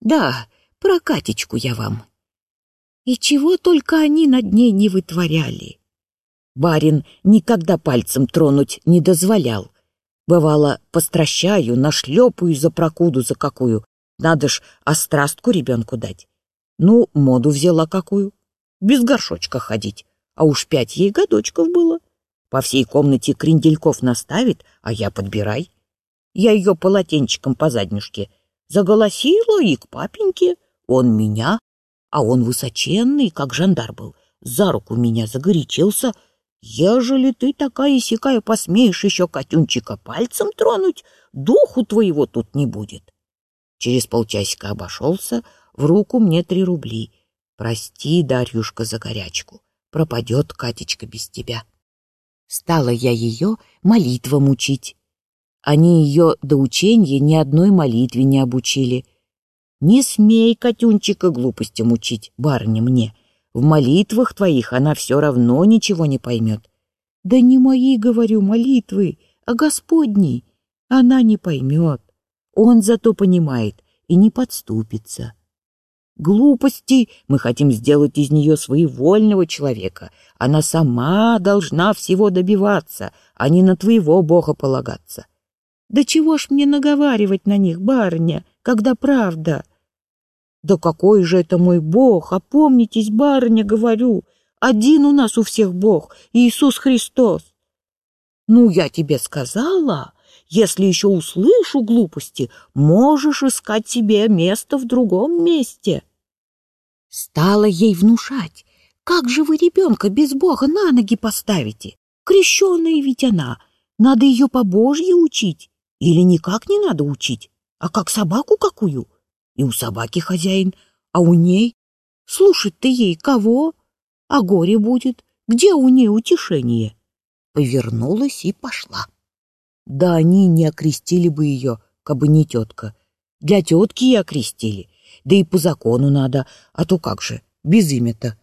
Да, про Катечку я вам. И чего только они над ней не вытворяли. Барин никогда пальцем тронуть не дозволял. Бывало, постращаю, нашлепаю за прокуду за какую. Надо ж острастку ребенку дать. Ну, моду взяла какую. Без горшочка ходить. А уж пять ей годочков было. По всей комнате крендельков наставит, а я подбирай. Я ее полотенчиком по заднюшке заголосила и к папеньке. Он меня, а он высоченный, как жандар был, за руку меня загорячился. Ежели ты такая-сякая посмеешь еще Катюнчика пальцем тронуть, духу твоего тут не будет. Через полчасика обошелся, в руку мне три рубли. Прости, Дарьюшка, за горячку, пропадет Катечка без тебя. Стала я ее молитвам учить. Они ее до ученья ни одной молитве не обучили. Не смей, Катюнчика, глупостям учить, барыня мне. В молитвах твоих она все равно ничего не поймет. Да не мои, говорю, молитвы, а Господни. Она не поймет. Он зато понимает и не подступится глупости, мы хотим сделать из нее своевольного человека. Она сама должна всего добиваться, а не на твоего бога полагаться. Да чего ж мне наговаривать на них, барыня, когда правда? Да какой же это мой бог, опомнитесь, барыня, говорю, один у нас у всех бог, Иисус Христос. Ну, я тебе сказала, если еще услышу глупости, можешь искать себе место в другом месте. Стала ей внушать. Как же вы ребенка без Бога на ноги поставите? Крещенная ведь она. Надо ее по Божье учить. Или никак не надо учить, а как собаку какую. И у собаки хозяин, а у ней... Слушать ты ей кого? А горе будет. Где у ней утешение? Повернулась и пошла. Да они не окрестили бы ее, кабы не тетка. Для тетки и окрестили да и по закону надо, а то как же, без имя-то.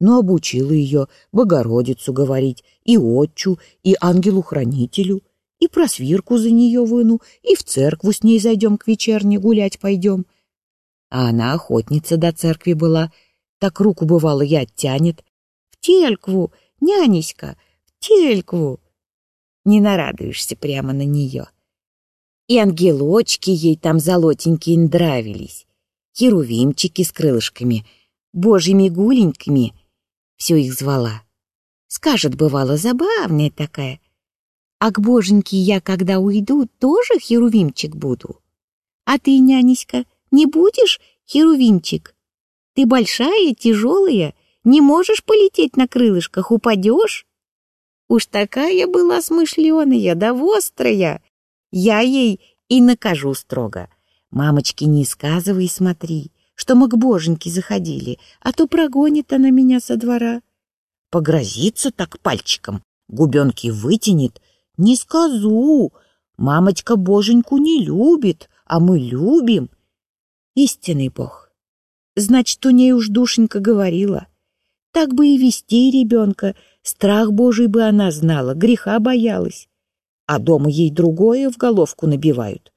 Но обучила ее Богородицу говорить, и отчу, и ангелу-хранителю, и про свирку за нее выну, и в церкву с ней зайдем к вечерне гулять пойдем. А она охотница до церкви была, так руку, бывало, и оттянет. В телькву, нянеська, в телькву. Не нарадуешься прямо на нее. И ангелочки ей там золотенькие нравились, херувимчики с крылышками, божьими гуленьками. Все их звала. Скажет, бывало, забавная такая. А к боженьке я, когда уйду, тоже херувимчик буду. А ты, нянеська, не будешь херувимчик? Ты большая, тяжелая, не можешь полететь на крылышках, упадешь. Уж такая была смышленая, да вострая. Я ей и накажу строго. Мамочки, не сказывай, смотри, что мы к боженьке заходили, а то прогонит она меня со двора. Погрозится так пальчиком, губенки вытянет. Не сказу, мамочка боженьку не любит, а мы любим. Истинный бог. Значит, у ней уж душенька говорила. Так бы и вести ребенка, страх божий бы она знала, греха боялась. А дома ей другое в головку набивают.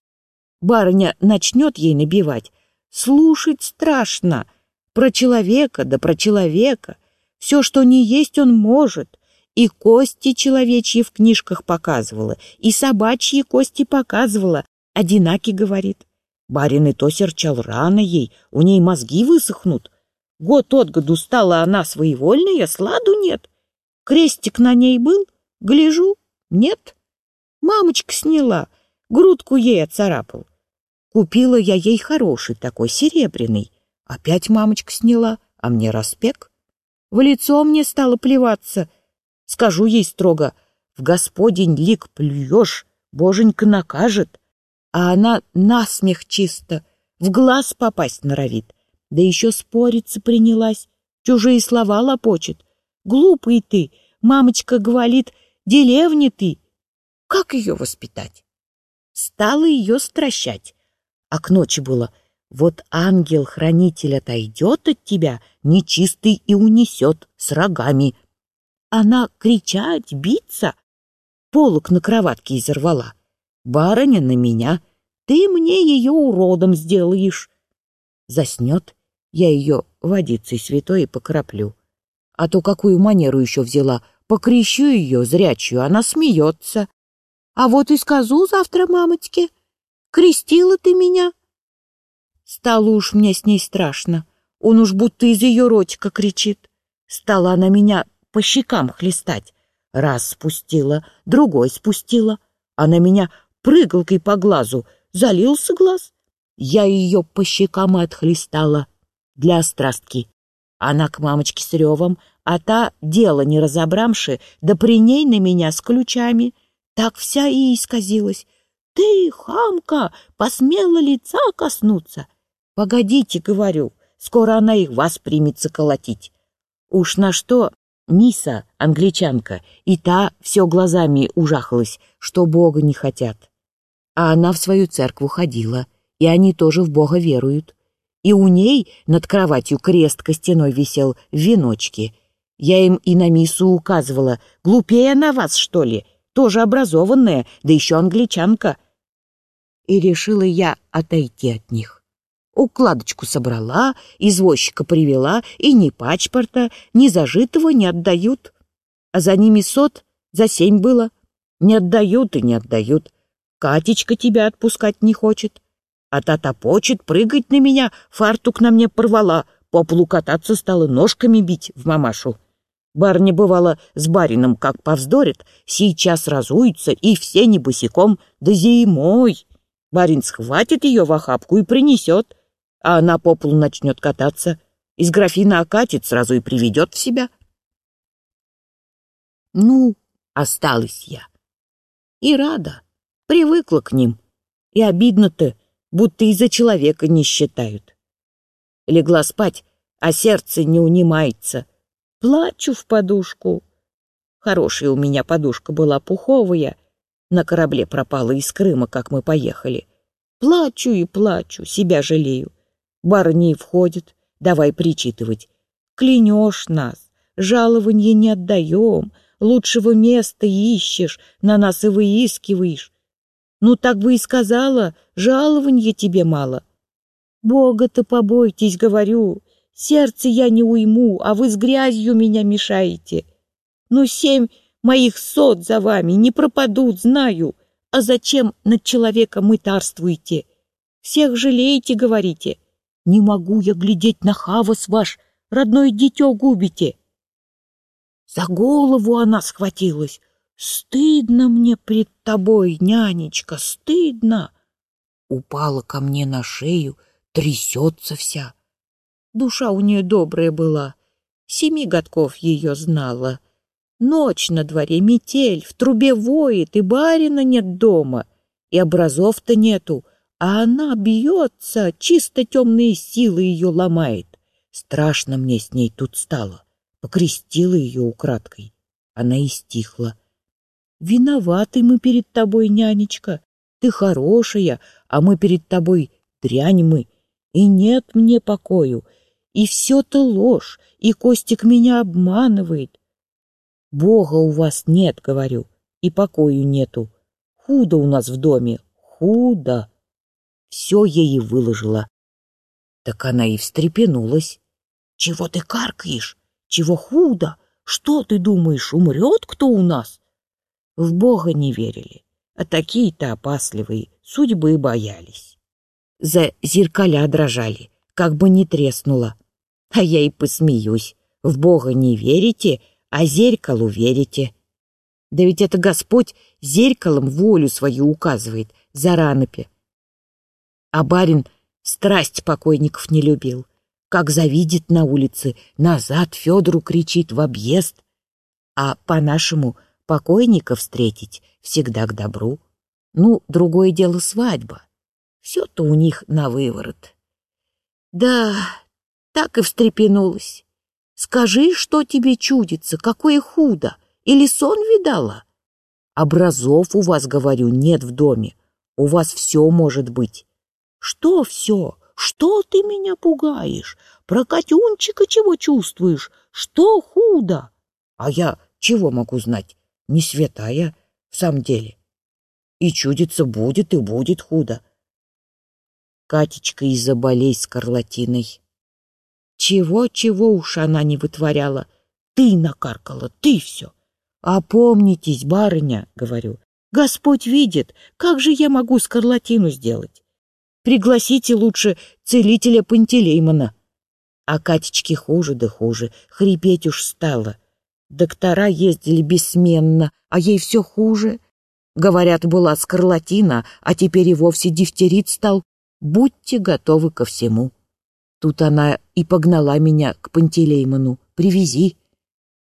Барыня начнет ей набивать. Слушать страшно. Про человека, да про человека. Все, что не есть, он может. И кости человечьи в книжках показывала, и собачьи кости показывала. Одинаки, говорит. Барин и то серчал рано ей, у ней мозги высохнут. Год от году стала она своевольная, сладу нет. Крестик на ней был, гляжу, нет. Мамочка сняла, грудку ей отцарапал. Купила я ей хороший такой, серебряный. Опять мамочка сняла, а мне распек. В лицо мне стало плеваться. Скажу ей строго, в господень лик плюешь, боженька накажет. А она насмех чисто, в глаз попасть норовит. Да еще спориться принялась, чужие слова лопочет. Глупый ты, мамочка говорит, деревни ты. Как ее воспитать? Стала ее стращать а к ночи было «Вот ангел-хранитель отойдет от тебя, нечистый и унесет с рогами». Она кричать, биться, полок на кроватке изорвала. «Барыня на меня, ты мне ее уродом сделаешь». Заснет, я ее водицей святой покроплю. А то какую манеру еще взяла, покрещу ее зрячую, она смеется. А вот и сказу завтра мамочке, крестила ты меня. Стало уж мне с ней страшно. Он уж будто из ее ротика кричит. Стала она меня по щекам хлестать. Раз спустила, другой спустила. Она меня прыгалкой по глазу. Залился глаз. Я ее по щекам отхлестала для острастки. Она к мамочке с ревом, а та, дело не разобрамши, да при ней на меня с ключами. Так вся и исказилась. «Ты, хамка, посмела лица коснуться?» «Погодите, — говорю, — скоро она их вас примется колотить». Уж на что Миса, англичанка, и та все глазами ужахалась, что Бога не хотят. А она в свою церкву ходила, и они тоже в Бога веруют. И у ней над кроватью крест костяной висел в веночке. Я им и на Мису указывала, глупее на вас, что ли, тоже образованная, да еще англичанка. И решила я отойти от них. Укладочку собрала, извозчика привела, и ни пачпорта, ни зажитого не отдают. А за ними сот за семь было. Не отдают и не отдают. Катечка тебя отпускать не хочет. А та топочет, прыгать на меня, фартук на мне порвала, по полу кататься стала, ножками бить в мамашу. Барыня, бывало, с барином как повздорит, сейчас разуется, и все не босиком, да зимой. Барин схватит ее в охапку и принесет а она по полу начнет кататься, из графина окатит, сразу и приведет в себя. Ну, осталась я. И рада, привыкла к ним. И обидно-то, будто из-за человека не считают. Легла спать, а сердце не унимается. Плачу в подушку. Хорошая у меня подушка была пуховая. На корабле пропала из Крыма, как мы поехали. Плачу и плачу, себя жалею. Барни входит, давай причитывать. Клянешь нас, жалование не отдаем, лучшего места ищешь, на нас и выискиваешь. Ну так бы и сказала, жалования тебе мало. Бога-то побойтесь, говорю, сердце я не уйму, а вы с грязью меня мешаете. Ну семь моих сот за вами не пропадут, знаю. А зачем над человеком мытарствуете? Всех жалеете, говорите. Не могу я глядеть на хавос ваш, родное дитё губите. За голову она схватилась. Стыдно мне пред тобой, нянечка, стыдно. Упала ко мне на шею, трясется вся. Душа у нее добрая была, семи годков ее знала. Ночь на дворе, метель, в трубе воет, и барина нет дома, и образов-то нету, а она бьется, чисто темные силы ее ломает. Страшно мне с ней тут стало. Покрестила ее украдкой. Она и стихла. Виноваты мы перед тобой, нянечка. Ты хорошая, а мы перед тобой дрянь мы. И нет мне покою. И все-то ложь, и Костик меня обманывает. Бога у вас нет, говорю, и покою нету. Худо у нас в доме, худо все ей и выложила. Так она и встрепенулась. «Чего ты каркаешь? Чего худо? Что ты думаешь, умрет кто у нас?» В Бога не верили, а такие-то опасливые судьбы боялись. За зеркаля дрожали, как бы не треснуло. А я и посмеюсь. В Бога не верите, а зеркалу верите. Да ведь это Господь зеркалом волю свою указывает, за ранопе. А барин страсть покойников не любил. Как завидит на улице, назад Федору кричит в объезд. А по-нашему покойника встретить всегда к добру. Ну, другое дело свадьба. Все-то у них на выворот. Да, так и встрепенулась. Скажи, что тебе чудится, какое худо, или сон видала? Образов у вас, говорю, нет в доме. У вас все может быть. Что все? Что ты меня пугаешь? Про котенчика чего чувствуешь? Что худо? А я чего могу знать? Не святая в самом деле. И чудится будет и будет худо. Катечка из-за болей скарлатиной. Чего-чего уж она не вытворяла. Ты накаркала, ты все. Опомнитесь, барыня, говорю. Господь видит, как же я могу скарлатину сделать? Пригласите лучше целителя Пантелеймона. А Катечке хуже да хуже, хрипеть уж стало. Доктора ездили бессменно, а ей все хуже. Говорят, была скарлатина, а теперь и вовсе дифтерит стал. Будьте готовы ко всему. Тут она и погнала меня к Пантелеймону. Привези.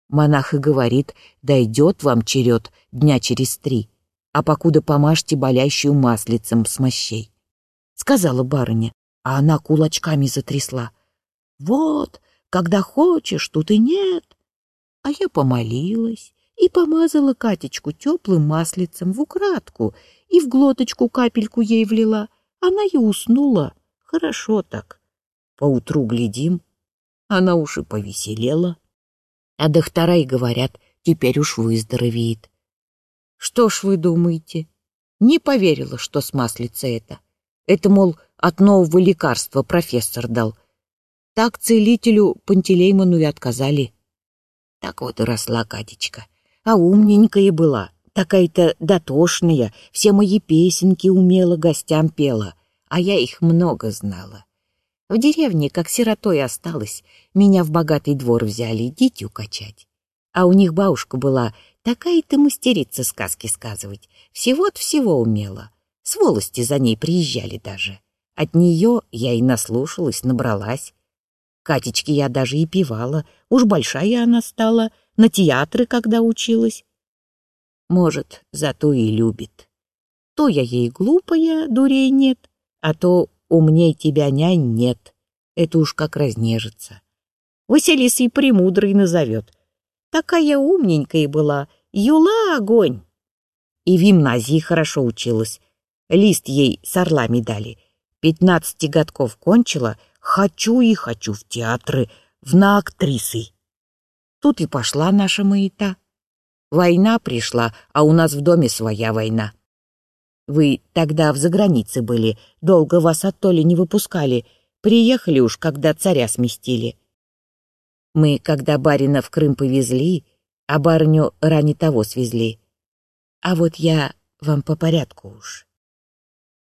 Монах и говорит, дойдет вам черед дня через три, а покуда помажьте болящую маслицем с мощей. Сказала барыня, а она кулачками затрясла. Вот, когда хочешь, тут и нет. А я помолилась и помазала Катечку теплым маслицем в украдку и в глоточку капельку ей влила. Она и уснула. Хорошо так. Поутру глядим, она уж и повеселела. А доктора и говорят, теперь уж выздоровеет. Что ж вы думаете? Не поверила, что с маслица это. Это, мол, от нового лекарства профессор дал. Так целителю Пантелеймону и отказали. Так вот и росла Катечка. А умненькая была, такая-то дотошная, все мои песенки умела гостям пела, а я их много знала. В деревне, как сиротой осталась, меня в богатый двор взяли дитю качать. А у них бабушка была такая-то мастерица сказки сказывать. Всего-то всего умела. С волости за ней приезжали даже. От нее я и наслушалась, набралась. Катечке я даже и певала. Уж большая она стала, на театры, когда училась. Может, зато и любит. То я ей глупая, дурей нет, а то Умней тебя, нянь, нет. Это уж как разнежится. Василиса и премудрой назовет. Такая умненькая была, юла огонь. И в гимназии хорошо училась. Лист ей с орлами дали. Пятнадцати годков кончила, хочу и хочу в театры, в на актрисы. Тут и пошла наша маята. Война пришла, а у нас в доме своя война. Вы тогда в загранице были, долго вас оттоли не выпускали. Приехали уж, когда царя сместили. Мы, когда барина в Крым повезли, а барыню ранее того свезли. А вот я вам по порядку уж.